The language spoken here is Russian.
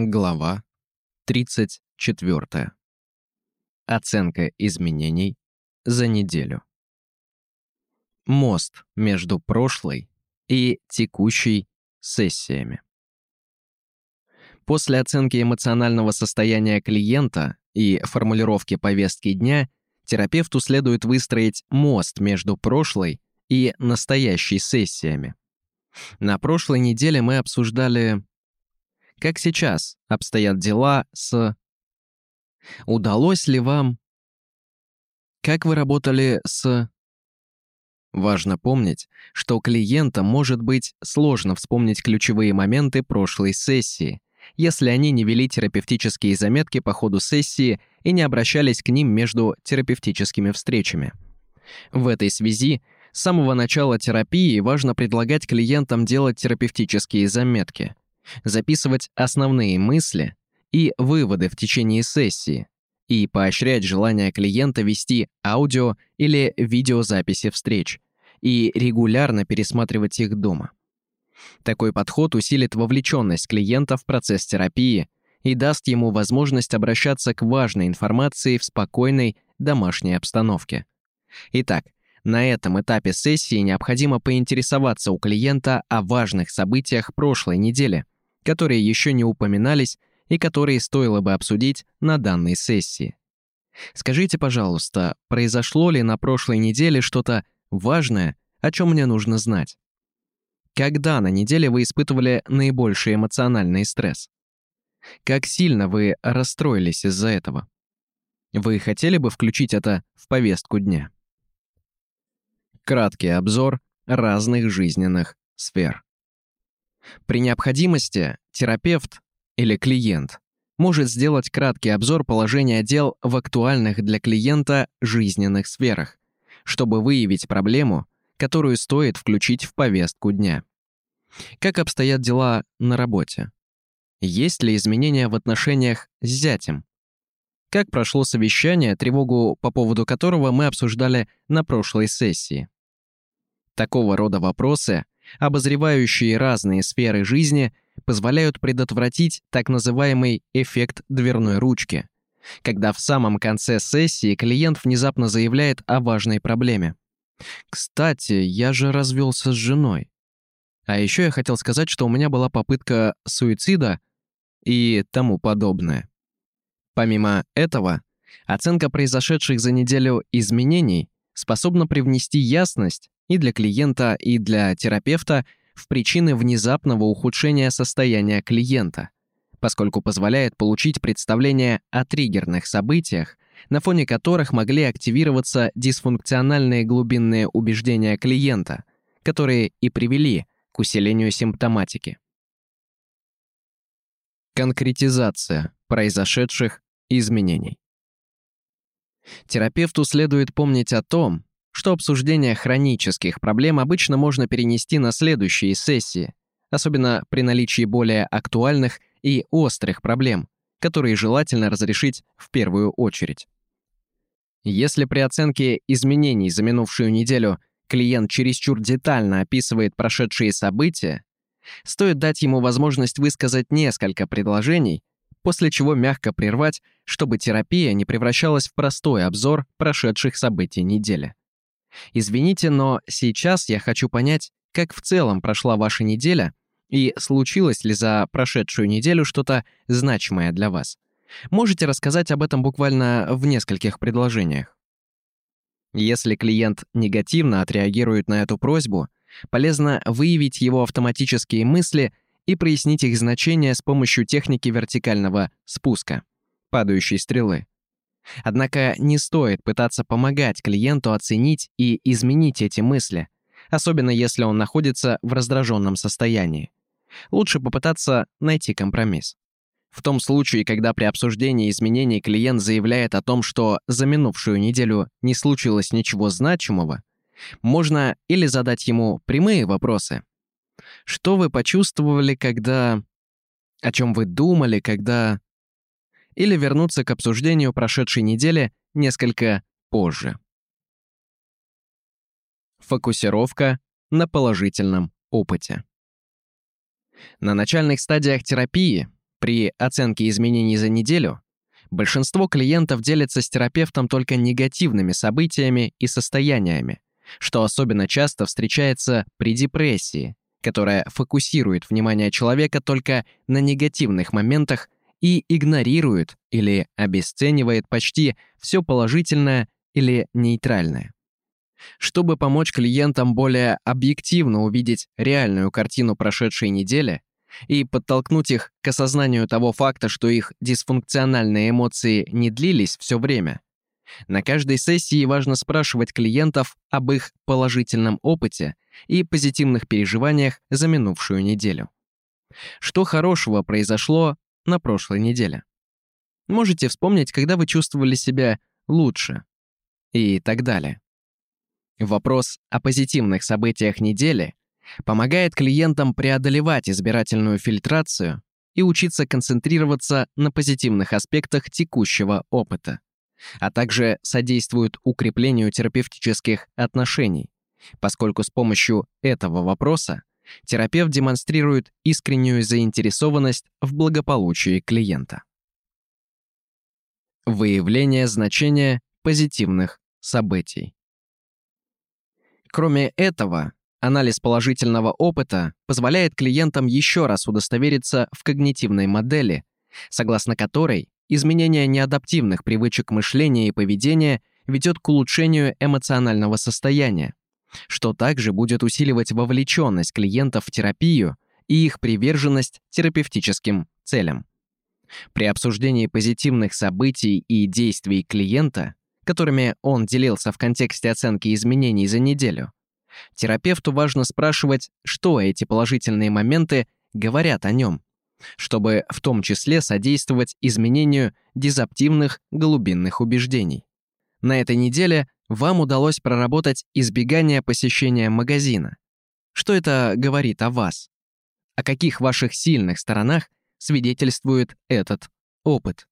Глава 34. Оценка изменений за неделю. Мост между прошлой и текущей сессиями. После оценки эмоционального состояния клиента и формулировки повестки дня, терапевту следует выстроить мост между прошлой и настоящей сессиями. На прошлой неделе мы обсуждали как сейчас обстоят дела с... Удалось ли вам... Как вы работали с... Важно помнить, что клиентам может быть сложно вспомнить ключевые моменты прошлой сессии, если они не вели терапевтические заметки по ходу сессии и не обращались к ним между терапевтическими встречами. В этой связи с самого начала терапии важно предлагать клиентам делать терапевтические заметки – записывать основные мысли и выводы в течение сессии и поощрять желание клиента вести аудио или видеозаписи встреч и регулярно пересматривать их дома. Такой подход усилит вовлеченность клиента в процесс терапии и даст ему возможность обращаться к важной информации в спокойной домашней обстановке. Итак, на этом этапе сессии необходимо поинтересоваться у клиента о важных событиях прошлой недели – которые еще не упоминались и которые стоило бы обсудить на данной сессии. Скажите, пожалуйста, произошло ли на прошлой неделе что-то важное, о чем мне нужно знать? Когда на неделе вы испытывали наибольший эмоциональный стресс? Как сильно вы расстроились из-за этого? Вы хотели бы включить это в повестку дня? Краткий обзор разных жизненных сфер. При необходимости терапевт или клиент может сделать краткий обзор положения дел в актуальных для клиента жизненных сферах, чтобы выявить проблему, которую стоит включить в повестку дня. Как обстоят дела на работе? Есть ли изменения в отношениях с зятем? Как прошло совещание, тревогу по поводу которого мы обсуждали на прошлой сессии? Такого рода вопросы – обозревающие разные сферы жизни, позволяют предотвратить так называемый эффект дверной ручки, когда в самом конце сессии клиент внезапно заявляет о важной проблеме. «Кстати, я же развелся с женой. А еще я хотел сказать, что у меня была попытка суицида и тому подобное». Помимо этого, оценка произошедших за неделю изменений способна привнести ясность и для клиента, и для терапевта в причины внезапного ухудшения состояния клиента, поскольку позволяет получить представление о триггерных событиях, на фоне которых могли активироваться дисфункциональные глубинные убеждения клиента, которые и привели к усилению симптоматики. Конкретизация произошедших изменений. Терапевту следует помнить о том, что обсуждение хронических проблем обычно можно перенести на следующие сессии, особенно при наличии более актуальных и острых проблем, которые желательно разрешить в первую очередь. Если при оценке изменений за минувшую неделю клиент чересчур детально описывает прошедшие события, стоит дать ему возможность высказать несколько предложений, после чего мягко прервать, чтобы терапия не превращалась в простой обзор прошедших событий недели. Извините, но сейчас я хочу понять, как в целом прошла ваша неделя и случилось ли за прошедшую неделю что-то значимое для вас. Можете рассказать об этом буквально в нескольких предложениях. Если клиент негативно отреагирует на эту просьбу, полезно выявить его автоматические мысли и прояснить их значение с помощью техники вертикального спуска, падающей стрелы. Однако не стоит пытаться помогать клиенту оценить и изменить эти мысли, особенно если он находится в раздраженном состоянии. Лучше попытаться найти компромисс. В том случае, когда при обсуждении изменений клиент заявляет о том, что за минувшую неделю не случилось ничего значимого, можно или задать ему прямые вопросы. Что вы почувствовали, когда... О чем вы думали, когда или вернуться к обсуждению прошедшей недели несколько позже. Фокусировка на положительном опыте. На начальных стадиях терапии При оценке изменений за неделю большинство клиентов делятся с терапевтом только негативными событиями и состояниями, что особенно часто встречается при депрессии, которая фокусирует внимание человека только на негативных моментах и игнорирует или обесценивает почти все положительное или нейтральное. Чтобы помочь клиентам более объективно увидеть реальную картину прошедшей недели и подтолкнуть их к осознанию того факта, что их дисфункциональные эмоции не длились все время, на каждой сессии важно спрашивать клиентов об их положительном опыте и позитивных переживаниях за минувшую неделю. Что хорошего произошло на прошлой неделе? Можете вспомнить, когда вы чувствовали себя лучше и так далее. Вопрос о позитивных событиях недели помогает клиентам преодолевать избирательную фильтрацию и учиться концентрироваться на позитивных аспектах текущего опыта, а также содействует укреплению терапевтических отношений, поскольку с помощью этого вопроса терапевт демонстрирует искреннюю заинтересованность в благополучии клиента. Выявление значения позитивных событий. Кроме этого, анализ положительного опыта позволяет клиентам еще раз удостовериться в когнитивной модели, согласно которой изменение неадаптивных привычек мышления и поведения ведет к улучшению эмоционального состояния, что также будет усиливать вовлеченность клиентов в терапию и их приверженность терапевтическим целям. При обсуждении позитивных событий и действий клиента которыми он делился в контексте оценки изменений за неделю, терапевту важно спрашивать, что эти положительные моменты говорят о нем, чтобы в том числе содействовать изменению дизаптивных глубинных убеждений. На этой неделе вам удалось проработать избегание посещения магазина. Что это говорит о вас? О каких ваших сильных сторонах свидетельствует этот опыт?